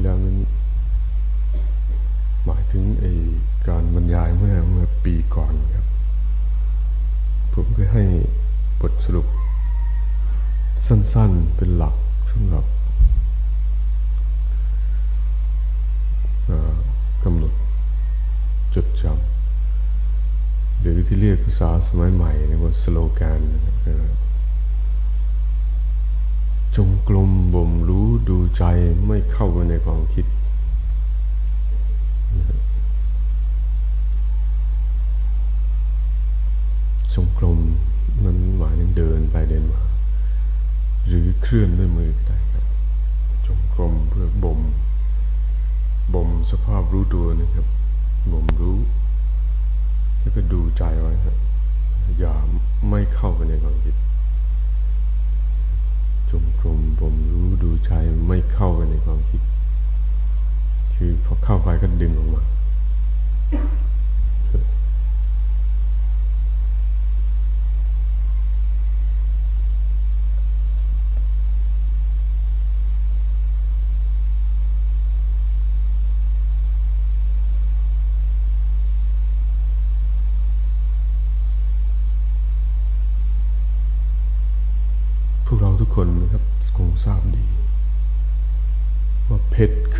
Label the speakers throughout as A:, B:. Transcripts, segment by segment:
A: ที่แล้วนั้น หมายถึงไอ้การบรรยายเมื่อเมื่อปีก่อนครับ ผมเคยให้บทสรุป สั้นๆเป็นหลักสำหรับกำหนดจดจำหรือที่เรียกภาษาสมัยใหม่เรียกว่าสโลแกนนะครับ จงกลมบ่มรู้ดูใจไม่เข้าไปในความคิด จงกลมนั้นหมายถึงเดินไปเดินมา หรือเคลื่อนด้วยมือก็ได้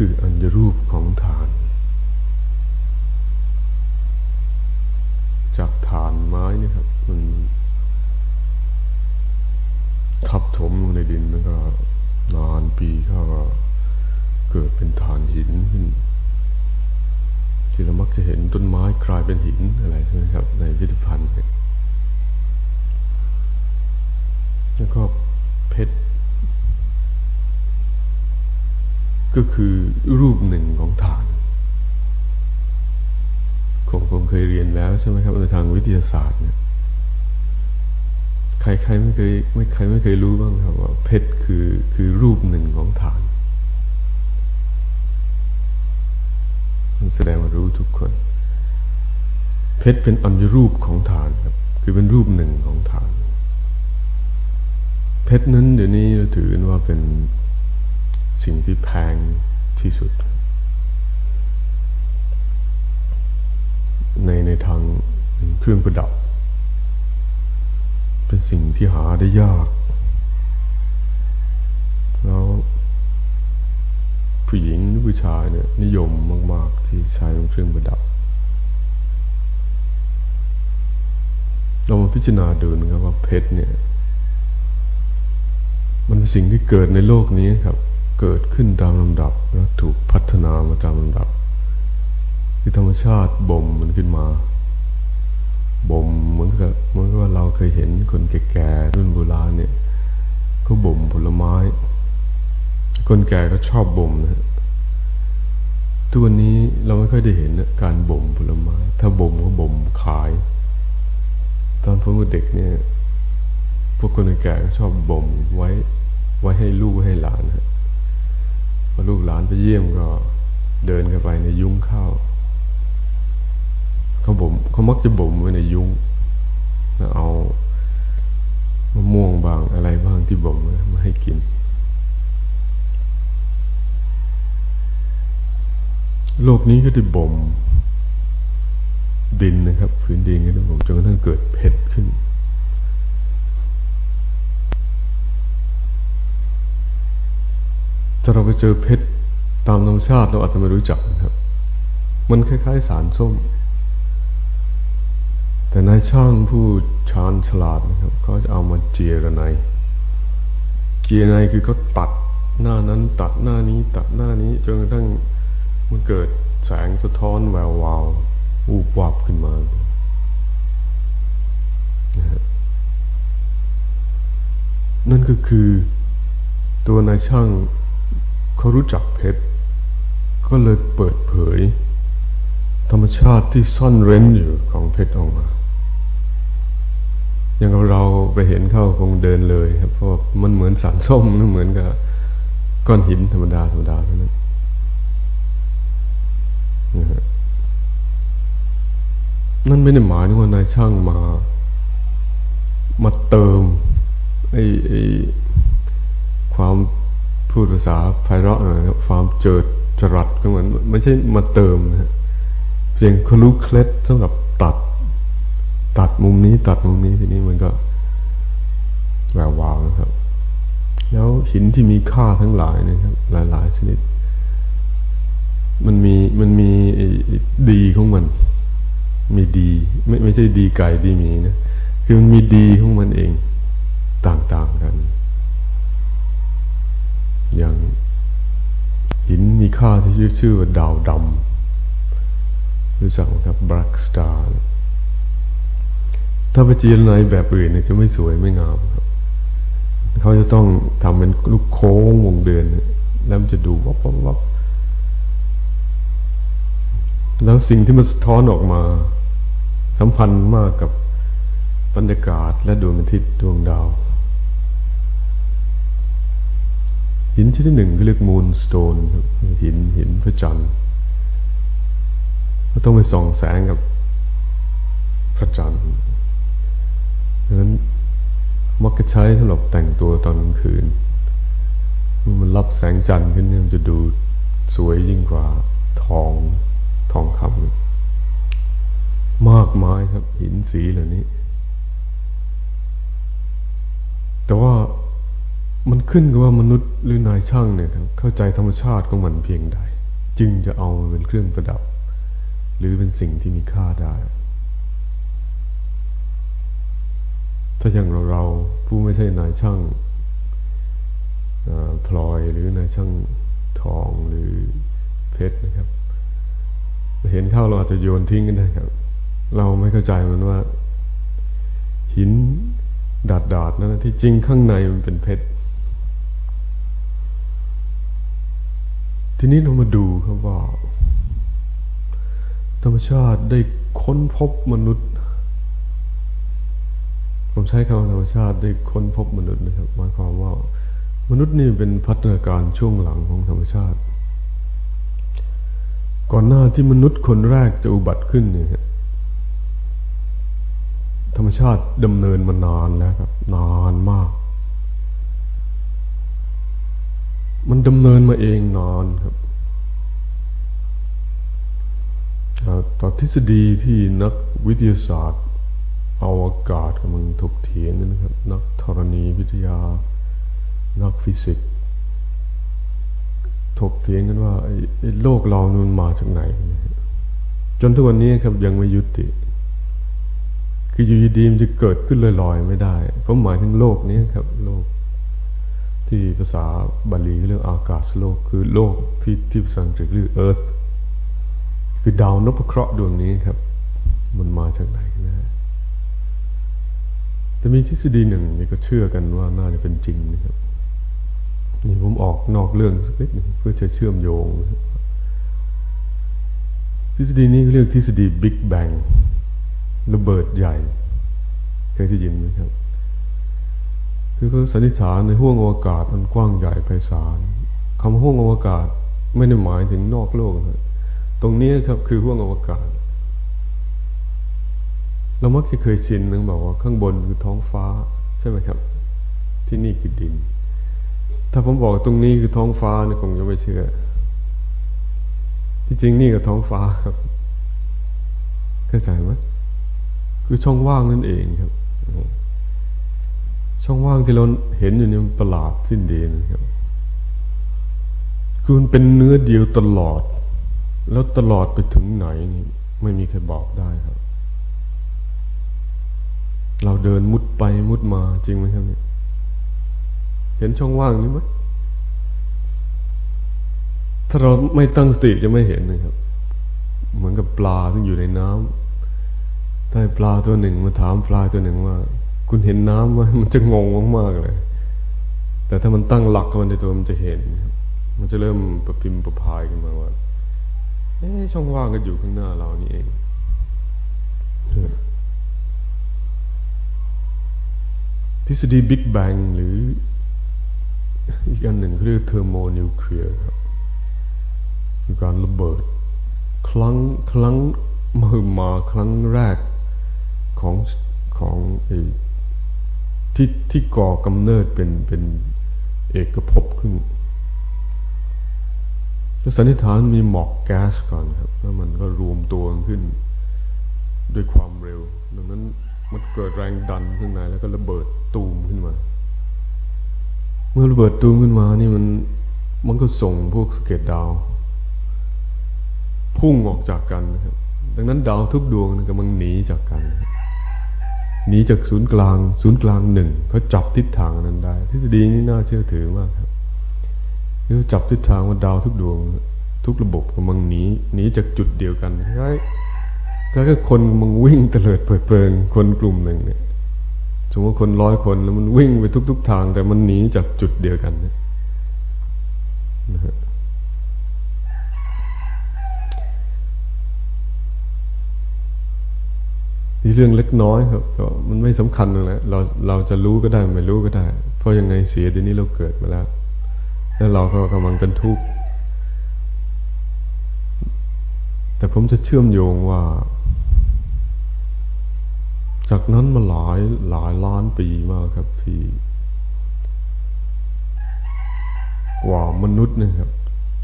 A: คืออัญรูปของฐาน จากฐานไม้นี่ครับ มันทับถมลงในดินแล้วก็นานปีเข้าก็เกิดเป็นฐานหินขึ้นที่เรามักจะเห็นต้นไม้กลายเป็นหินอะไรใช่ไหมครับ ในพิพิธภัณฑ์แล้วก็เพชร ก็คือรูปหนึ่งของฐานคงคงเคยเรียนแล้วใช่ไหมครับในทางวิทยาศาสตร์เนี่ยใครใครไม่เคยไม่ใครไม่เคยรู้บ้างครับว่าเพชรคือคือรูปหนึ่งของฐานมันแสดงว่ารู้ทุกคน เพชรเป็นอัญรูปของฐานครับ คือเป็นรูปหนึ่งของฐาน เพชรนั้นเดี๋ยวนี้เราถือว่าเป็น สิ่งที่แพงที่สุด ในในทางเครื่องประดับ เป็นสิ่งที่หาได้ยาก แล้วผู้หญิงหรือผู้ชายเนี่ยนิยมมาก ๆ ที่ใช้เป็นเครื่องประดับ เรามาพิจารณาดูนะครับว่าเพชรเนี่ย มันเป็นสิ่งที่เกิดในโลกนี้ครับ เกิดขึ้นตามลำดับ แล้วถูกพัฒนามาตามลำดับคือธรรมชาติบ่มมันขึ้นมาบ่มเหมือนกับเหมือนกับว่าเราเคยเห็นคนแก่ๆรุ่นโบราณเนี่ยก็บ่มผลไม้ คนแก่ก็ชอบบ่มนะทุกวันนี้เราไม่ค่อยได้เห็นการบ่มผลไม้ ถ้าบ่มก็บ่มขาย ตอนผมเด็กเนี่ย พวกคนแก่ก็ชอบบ่มไว้ไว้ให้ลูกให้หลาน พอลูกหลานไปเยี่ยมก็เดินกันไปในยุ้งข้าวเขาบ่มเขามักจะบ่มไว้ในยุ้งแล้วเอามะม่วงบางอะไรบ้างที่บ่มมาให้กิน โลกนี้ก็ได้บ่มดินนะครับ พื้นดินก็ได้บ่มจนกระทั่งเกิดเพชรขึ้นาเราไปเจอเพชรตามธรรมชาติเราอาจจะไม่รู้จักนะครับ มันคล้าย ๆ สารส้ม แต่นายช่างผู้ชาญฉลาดนะครับเขาจะเอามาเจียระไนเจียในคือเขาตัดหน้านั้นตัดหน้านี้ ตัดหน้านี้จนกระทั่งมันเกิดแสงสะท้อนแวววาวอูบวับขึ้นมานั่นก็คือตัวนายช่าง เขารู้จักเพชร ก็เลยเปิดเผย ธรรมชาติที่ซ่อนเร้นอยู่ของเพชรออกมา อย่างเราไปเห็นเข้าคงเดินเลยครับเพราะมันเหมือนสารส้มนั่นเหมือนกับก้อนหินธรรมดาธรรมดาเท่านั้นนะฮะนั่นไม่ได้หมายถึงว่านายช่างมา มาเติมไอ้ความ พูดภาษาไพเราะหน่อยครับความเจิดจรัสก็เหมือนไม่ใช่มาเติมนะเพียงเขารู้เคล็ดสำหรับตัด ตัดมุมนี้ ตัดมุมนี้ทีนี้มันก็แวววาวนะครับ แล้วหินที่มีค่าทั้งหลายนะครับ หลาย ๆ ชนิด มันมีมันมีดีของมัน มีดี ไม่ไม่ใช่ดีไก่ดีหมีนะ คือมันมีดีของมันเองต่าง ๆกัน อย่างหินมี ค่าที่ชื่อชื่อว่าดาวดำรู้จักไหมครับ black star ถ้าไปจีนในแบบอื่นเนี่ยจะไม่สวยไม่งามครับ เขาจะต้องทำเป็นลูกโค้งวงเดือน แล้วมันจะดูวับวับวับแล้วสิ่งที่มันสะท้อนออกมา สัมพันธ์มากกับบรรยากาศและดวงอาทิตย์ดวงดาว หินชนิดหนึ่งเรียกมูนสโตนหินหินพระจันทร์ก็ต้องไปส่องแสงกับพระจันทร์ดังนั้นมักจะใช้สำหรับแต่งตัวตอนกลางคืน มันรับแสงจันทร์ขึ้นมันจะดูสวยยิ่งกว่าทองทองคำมากมายครับหินสีเหล่านี้ แต่ว่า มันขึ้นกับว่ามนุษย์หรือนายช่างเนี่ยเข้าใจธรรมชาติของมันเพียงใด จึงจะเอาเป็นเครื่องประดับ หรือเป็นสิ่งที่มีค่าได้ ถ้าอย่างเราเราผู้ไม่ใช่นายช่างพลอยหรือนายช่างทองหรือเพชรนะครับ เห็นเข้าเราอาจจะโยนทิ้งกันได้ครับ เราไม่เข้าใจมันว่า หินดาดดาดนั่นที่จริงข้างในมันเป็นเพชร ทีนี้เรามาดูครับว่า ธรรมชาติได้ค้นพบมนุษย์ ผมใช้คำว่าธรรมชาติได้ค้นพบมนุษย์นะครับหมายความว่ามนุษย์นี่เป็นพัฒนาการช่วงหลังของธรรมชาติ ก่อนหน้าที่มนุษย์คนแรกจะอุบัติขึ้นเนี่ยธรรมชาติดำเนินมานานแล้วครับ นานมาก มันดำเนินมาเองนานครับต่อทฤษฎีที่นักวิทยาศาสตร์อวกาศกำลังถกเถียงนะครับ นักธรณีวิทยา นักฟิสิกส์ถกเถียงกันว่าไอ้โลกเรามันมาจากไหน จนทุกวันนี้ครับยังไม่ยุติ คืออยู่ดีมจะเกิดขึ้นลอยๆไม่ได้ผมหมายถึงโลกนี้ครับ โลก ที่ภาษาบาลีเรื่องอากาศโลกคือโลกที่ที่ภาษาอังกฤษเรียกเอิร์ธคือดาวนพเคราะห์ดวงนี้ครับ มันมาจากไหนนะแต่มีทฤษฎีหนึ่งนี่ก็เชื่อกันว่าน่าจะเป็นจริงนะครับนี่ผมออกนอกเรื่องสักนิดนึงเพื่อจะเชื่อมโยง ทฤษฎีนี้เรียกทฤษฎีบิ๊กแบงระเบิดใหญ่ เคยได้ยินไหมครับ คือเขาสันนิษฐานในห้วงอวกาศมันกว้างใหญ่ไพศาลคำห้วงอวกาศไม่ได้หมายถึงนอกโลกนะตรงนี้ครับคือห้วงอวกาศ เรามักจะเคยชินนึงบอกว่าข้างบนคือท้องฟ้าใช่ไหมครับ ที่นี่คือดิน ถ้าผมบอกตรงนี้คือท้องฟ้าเนี่ยคงจะไม่เชื่อ ที่จริงนี่กับท้องฟ้าครับเข้าใจไหมคือช่องว่างนั่นเองครับ ช่องว่างที่เราเห็นอยู่นี่มันประหลาดสิ้นดีนะครับคือมันเป็นเนื้อเดียวตลอด แล้วตลอดไปถึงไหนนี่ไม่มีใครบอกได้ครับ เราเดินมุดไปมุดมาจริงไหมครับเห็นช่องว่างนี้ไหมถ้าเราไม่ตั้งสติจะไม่เห็นนะครับ เหมือนกับปลาที่อยู่ในน้ำถ้าปลาตัวหนึ่งมาถามปลาตัวหนึ่งว่า คุณเห็นน้ำว่ามันจะงงมากๆเลย แต่ถ้ามันตั้งหลักมันในตัวมันจะเห็น มันจะเริ่มประพิมพ์ประพายขึ้นมาว่าเอ๊ช่องว่างก็อยู่ข้างหน้าเรานี่เองทฤษฎีบิ๊กแบงหรืออีกอันหนึ่งเรียกเทอร์โมนิวเคลียร์ครับคือการระเบิด ครั้งครั้งมือมาครั้งแรกของของไอ ที่ที่ก่อกำเนิดเป็นเป็นเอกภพขึ้นสันนิษฐานมีหมอกแก๊สก่อนครับ แล้วมันก็รวมตัวขึ้น ด้วยความเร็ว ดังนั้นมันเกิดแรงดันข้างในแล้วก็ระเบิดตูมขึ้นมา เมื่อระเบิดตูมขึ้นมานี่มันมันก็ส่งพวกสเก็ตดาว พุ่งออกจากกันนะครับดังนั้นดาวทุกดวงกำลังหนีจากกัน หนีจากศูนย์กลาง ศูนย์กลางหนึ่งเขาจับทิศทางนั้นได้ ทฤษฎีนี้น่าเชื่อถือมากครับเขาจับทิศทางว่าดาวทุกดวง ทุกระบบกำลังหนีหนีจากจุดเดียวกันคล้ายก็คือคนมันวิ่งเตลิดเปิดเปิงคนกลุ่มหนึ่งเนี่ยสมมติคนร้อยคนแล้วมันวิ่งไปทุก ๆทาง แต่มันหนีจากจุดเดียวกันเนี่ยนะฮะ รื่องเล็กน้อยครับก็มันไม่สำคัญเลยเราเราจะรู้ก็ได้ไม่รู้ก็ได้ เพราะยังไงเสียเดี๋ยวนี้เราเกิดมาแล้ว แล้วเราก็กำลังเป็นทุกข์แต่ผมจะเชื่อมโยงว่า จากนั้นมาหลายหลายล้านปีมากครับที่กว่ามนุษย์นะครับ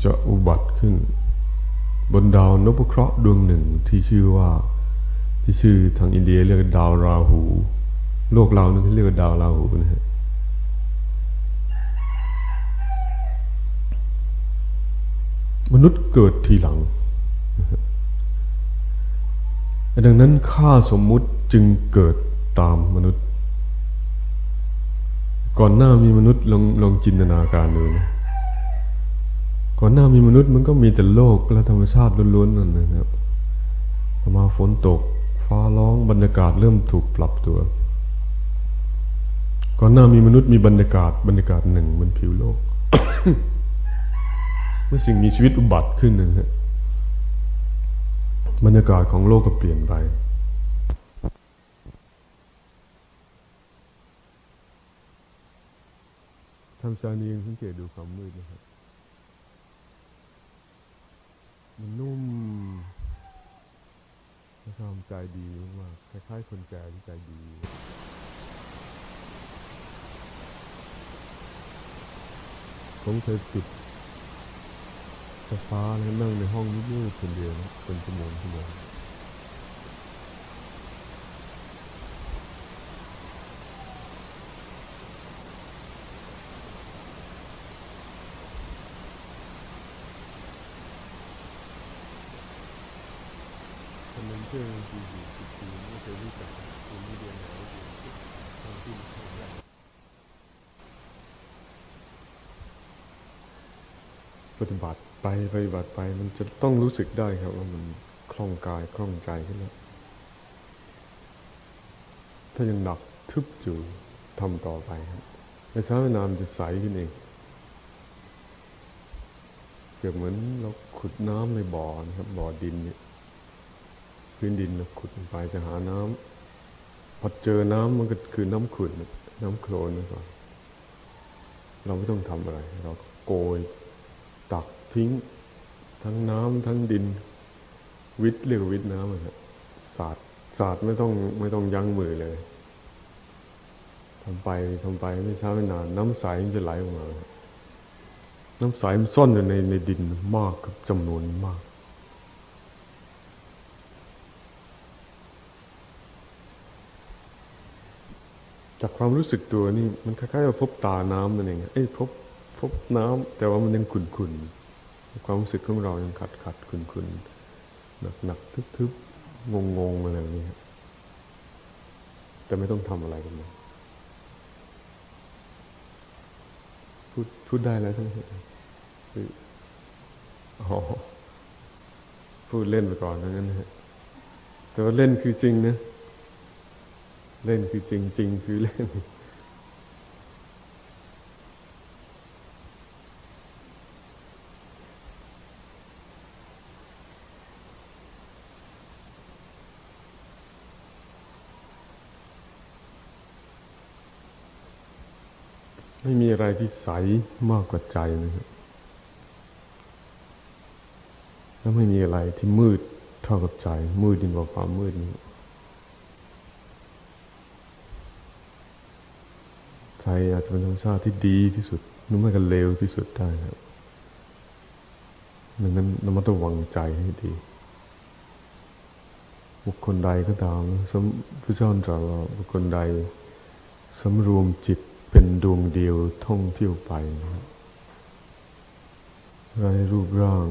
A: จะอุบัติขึ้น บนดาวนพเคราะห์ดวงหนึ่งที่ชื่อว่า ที่ชื่อทางอินเดียเรียกดาวราหู โลกเรานี่เรียกว่าดาวราหูนะฮะมนุษย์เกิดทีหลัง ดังนั้นค่าสมมุติจึงเกิดตามมนุษย์ ก่อนหน้ามีมนุษย์ลองลองจินตนาการดูนะก่อนหน้ามีมนุษย์มันก็มีแต่โลกและธรรมชาติล้วนๆนั่นนะครับมาฝนตก ฟ้าร้องบรรยากาศเริ่มถูกปรับตัว ก่อนหน้ามีมนุษย์มีบรรยากาศบรรยากาศหนึ่งบนผิวโลก เมื่อสิ่งมีชีวิตอุบัติขึ้นหนึ่งฮะบรรยากาศของโลกก็เปลี่ยนไปทำชานีสังเกตดูความมืดนะครับมันนุ่ม ความใจดีมากคล้ายๆคนแก่ที่ใจดีผมเคยปิดไฟฟ้าแล้วนั่งในห้องมืดๆคนเดียวนะเป็นชั่วโมงชั่วโมง คนนึงเชื่อปีสี่สิบปีไม่เคยรู้จักคุณไม่เรียนไหนเรียนทางที่ครั้งแรกปฏิบัติไปปฏิบัติไป มันจะต้องรู้สึกได้ครับ ว่ามันคล่องกายคล่องใจขึ้นแล้วถ้ายังหนักทึบอยู่ทำต่อไปครับในช้าเวลามันจะใสขึ้นเองเกือบเหมือนเราขุดน้ำในบ่อนะครับบ่อดินเนี่ย พื้นดินเราขุดไปจะหาน้ำพอเจอน้ำมันก็คือน้ำขุ่นน้ำโคลนนะก่อนเราไม่ต้องทำอะไร เราโกยตักทิ้ง ทั้งน้ำทั้งดิน วิทย์เรียกวิทย์น้ำอะครับศาสตร์ศาสตร์ไม่ต้องไม่ต้องยั้งมือเลยทำไปทำไปไม่ช้าไม่นาน น้ำใสมันจะไหลออกมา น้ำใสมันซ่อนอยู่ในในดินมากกับจำนวนมาก จากความรู้สึกตัวนี่มันคล้ายๆว่าพบตาน้ำนั่นเองเอ้ยพบพบน้ำแต่ว่ามันยังขุ่นๆความรู้สึกของเรายังขัดขัดขุ่นๆหนักหนักทึบทึบงงงอะไรแบบนี้แต่ไม่ต้องทำอะไรกันเลยพูดพูดได้แล้วใช่ไหมคืออ๋อพูดเล่นไปก่อนนั้นนะฮะแต่ว่าเล่นคือจริงนะ เล่นคือจริงจริงคือเล่น ไม่มีอะไรที่ใสมากกว่าใจนะครับแล้วไม่มีอะไรที่มืดเท่ากับใจ มืดยิ่งกว่าความมืดนี้ อาจจะเป็นธรรมชาติที่ดีที่สุดนึกไม่กันเลวที่สุดได้ครับดังนั้นเรามาต้องวางใจให้ดี บุคคลใดก็ตามสมพระเจ้าตรัสว่าบุคคลใดสำรวมจิตเป็นดวงเดียวท่องเที่ยวไปไรรูปร่าง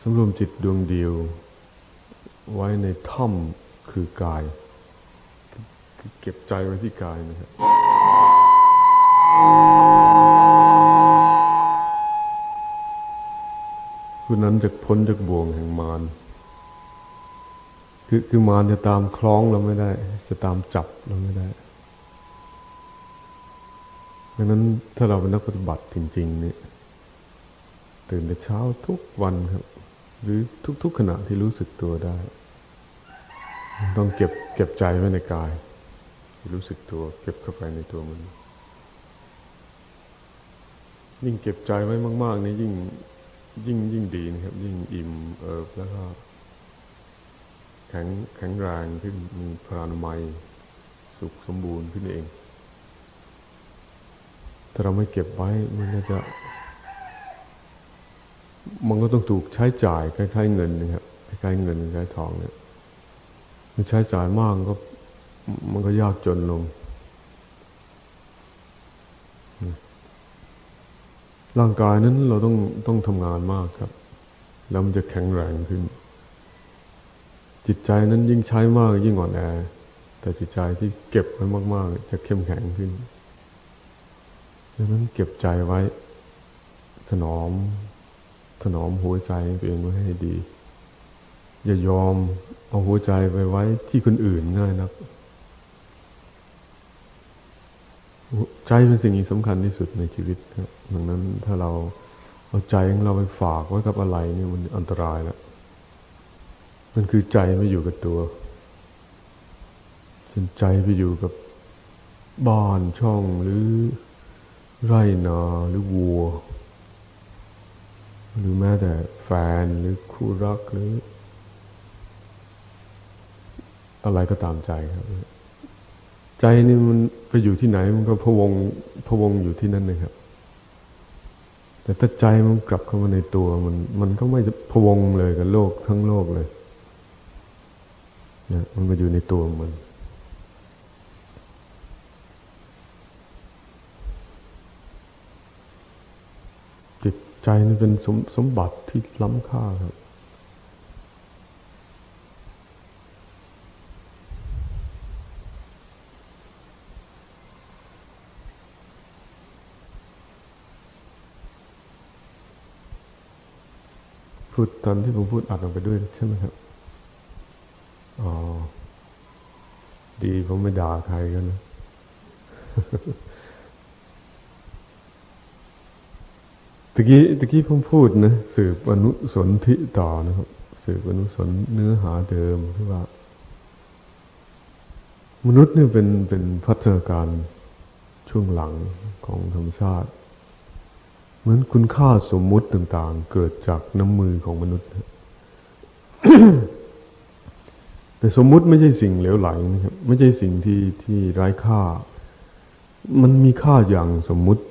A: สำรวมจิตดวงเดียว ไว้ในถ้ำคือกาย เก็บใจไว้ที่กายนะครับผู้นั้นจะพ้นจากบ่วงแห่งมาร คือคือมารจะตามคล้องเราไม่ได้ จะตามจับเราไม่ได้ดังนั้นถ้าเราเป็นนักปฏิบัติจริง ๆ เนี่ย ตื่นแต่เช้าทุกวันครับ หรือทุก ๆ ขณะที่รู้สึกตัวได้ ต้องเก็บเก็บใจไว้ในกาย รู้สึกตัว เก็บเข้าไปในตัวมัน ยิ่งเก็บใจไว้มาก ๆ นี่ยิ่งยิ่งยิ่งดีนะครับ ยิ่งอิ่มเอิบแล้วก็แข็งแข็งแรงขึ้นมีพลานามัย สุขสมบูรณ์ขึ้นเอง ถ้าเราไม่เก็บไว้มันก็จะ มันก็ต้องถูกใช้จ่ายคล้ายๆเงินนะครับคล้ายๆเงินคล้ายทองเนี่ยมันใช้จ่ายมากก็ มันก็ยากจนลง ร่างกายนั้นเราต้องต้องทำงานมากครับ แล้วมันจะแข็งแรงขึ้น จิตใจนั้นยิ่งใช้มากยิ่งอ่อนแอ แต่จิตใจที่เก็บไว้มาก ๆ จะเข้มแข็งขึ้นดังนั้นเก็บใจไว้ ถนอม ถนอมหัวใจตัวเองไว้ให้ดี อย่ายอมเอาหัวใจไปไว้ที่คนอื่นง่ายนัก ใจเป็นสิ่งที่สำคัญที่สุดในชีวิตครับดังนั้นถ้าเราเอาใจของเราไปฝากไว้กับอะไรนี่มันอันตรายแล้ว มันคือใจไม่อยู่กับตัวจนใจไปอยู่กับบ้านช่องหรือไรนาหรือวัว หรือแม้แต่แฟนหรือคู่รักหรือ อะไรก็ตามใจครับ ใจนี่มันไปอยู่ที่ไหนมันก็พวงพวงอยู่ที่นั่นเลยครับ แต่ถ้าใจมันกลับเข้ามาในตัวมัน มันก็ไม่พวงเลยกับโลกทั้งโลกเลยนี่ยมันมาอยู่ในตัวมัน จิตใจนี่เป็นสมสมบัติที่ล้ำค่าครับ ดตอนที่ผมพูดอัดลงไปด้วยใช่ไหมครับอ๋อดีผมไม่ด่าใครกันนะตะกี้ตะกี้ผมพูดนะสืบอนุสนธิต่อนะครับ สืบอนุสนเนื้อหาเดิมที่ว่า มนุษย์เนี่ยเป็นเป็นพัฒนาการช่วงหลังของธรรมชาติ เหมือนคุณค่าสมมุติต่างๆ เกิดจากน้ำมือของมนุษย์ แต่สมมุติไม่ใช่สิ่งเหลวไหลนะครับ ไม่ใช่สิ่งที่ที่ไร้ค่า มันมีค่าอย่างสมมุติ